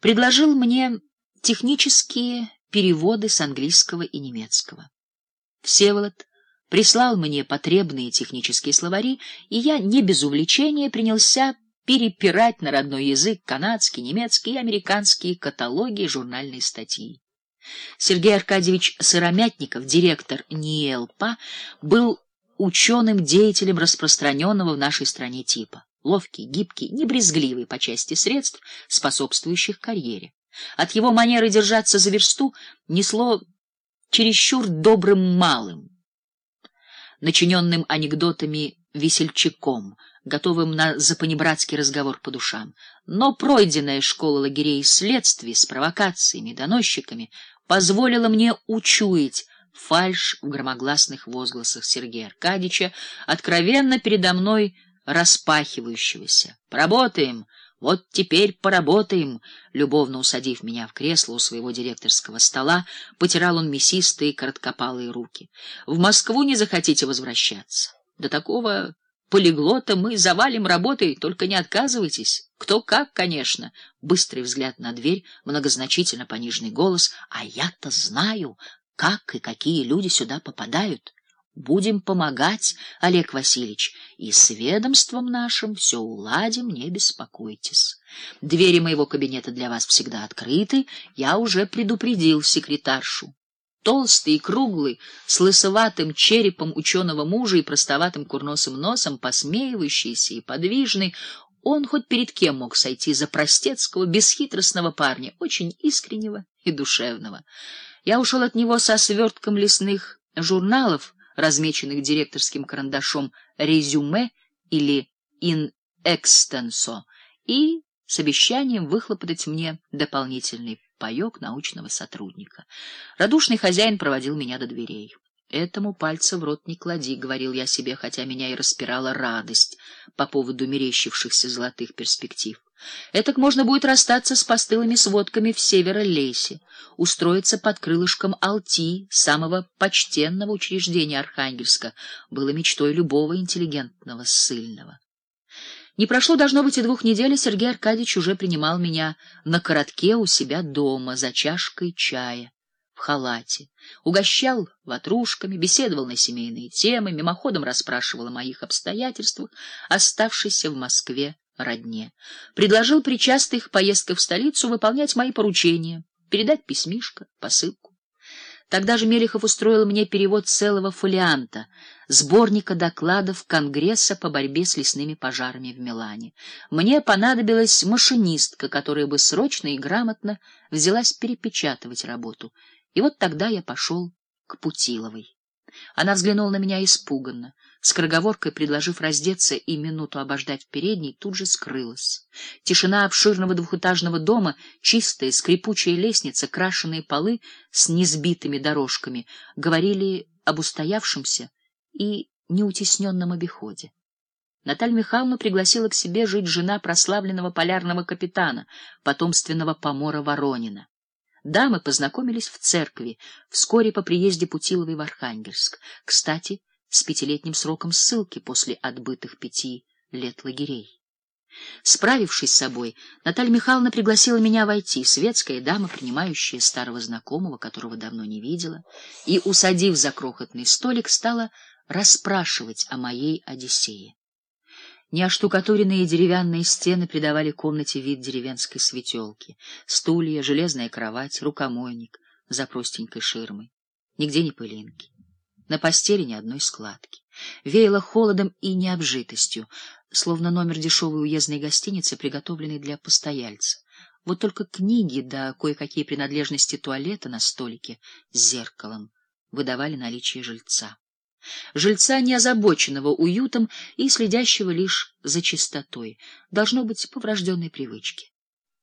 предложил мне технические переводы с английского и немецкого. Всеволод прислал мне потребные технические словари, и я не без увлечения принялся перепирать на родной язык канадский, немецкий и американские каталоги и журнальные статьи. Сергей Аркадьевич Сыромятников, директор НИЭЛПА, был ученым деятелем распространенного в нашей стране типа. Ловкий, гибкий, небрезгливый по части средств, способствующих карьере. От его манеры держаться за версту несло чересчур добрым малым, начиненным анекдотами весельчаком, готовым на запанибратский разговор по душам. Но пройденная школа лагерей следствий с провокациями, доносчиками позволила мне учуять фальшь в громогласных возгласах Сергея Аркадьевича, откровенно передо мной распахивающегося. «Поработаем!» Вот теперь поработаем, любовно усадив меня в кресло у своего директорского стола, потирал он мясистые короткопалые руки. В Москву не захотите возвращаться. До такого полиглота мы завалим работой, только не отказывайтесь. Кто как, конечно. Быстрый взгляд на дверь, многозначительно пониженный голос. А я-то знаю, как и какие люди сюда попадают. Будем помогать, Олег Васильевич, и с ведомством нашим все уладим, не беспокойтесь. Двери моего кабинета для вас всегда открыты, я уже предупредил секретаршу. Толстый и круглый, с лысоватым черепом ученого мужа и простоватым курносым носом, посмеивающийся и подвижный, он хоть перед кем мог сойти за простецкого, бесхитростного парня, очень искреннего и душевного. Я ушел от него со свертком лесных журналов, размеченных директорским карандашом резюме или in extenso, и с обещанием выхлопотать мне дополнительный паёк научного сотрудника. Радушный хозяин проводил меня до дверей. Этому пальца в рот не клади, говорил я себе, хотя меня и распирала радость по поводу мерещившихся золотых перспектив. Этак можно будет расстаться с постылыми сводками в Северо-Лейсе, устроиться под крылышком Алти, самого почтенного учреждения Архангельска, было мечтой любого интеллигентного ссыльного. Не прошло, должно быть, и двух недель, Сергей Аркадьевич уже принимал меня на коротке у себя дома за чашкой чая в халате, угощал ватрушками, беседовал на семейные темы, мимоходом расспрашивал о моих обстоятельствах, оставшейся в Москве родне. Предложил при частых поездках в столицу выполнять мои поручения, передать письмишко, посылку. Тогда же Мелехов устроил мне перевод целого фолианта, сборника докладов Конгресса по борьбе с лесными пожарами в Милане. Мне понадобилась машинистка, которая бы срочно и грамотно взялась перепечатывать работу. И вот тогда я пошел к Путиловой. Она взглянула на меня испуганно, скороговоркой предложив раздеться и минуту обождать в передней, тут же скрылась. Тишина обширного двухэтажного дома, чистая скрипучая лестница, крашеные полы с несбитыми дорожками говорили об устоявшемся и неутесненном обиходе. Наталья Михайловна пригласила к себе жить жена прославленного полярного капитана, потомственного помора Воронина. Дамы познакомились в церкви вскоре по приезде Путиловой в Архангельск. Кстати, с пятилетним сроком ссылки после отбытых пяти лет лагерей. Справившись с собой, Наталья Михайловна пригласила меня войти, светская дама, принимающая старого знакомого, которого давно не видела, и, усадив за крохотный столик, стала расспрашивать о моей Одиссее. Неоштукатуренные деревянные стены придавали комнате вид деревенской светелки. Стулья, железная кровать, рукомойник за простенькой ширмой. Нигде не пылинки. На постели ни одной складки. Веяло холодом и необжитостью, словно номер дешевой уездной гостиницы, приготовленный для постояльца. Вот только книги да кое-какие принадлежности туалета на столике с зеркалом выдавали наличие жильца жильца, не озабоченного уютом и следящего лишь за чистотой, должно быть по врожденной привычке.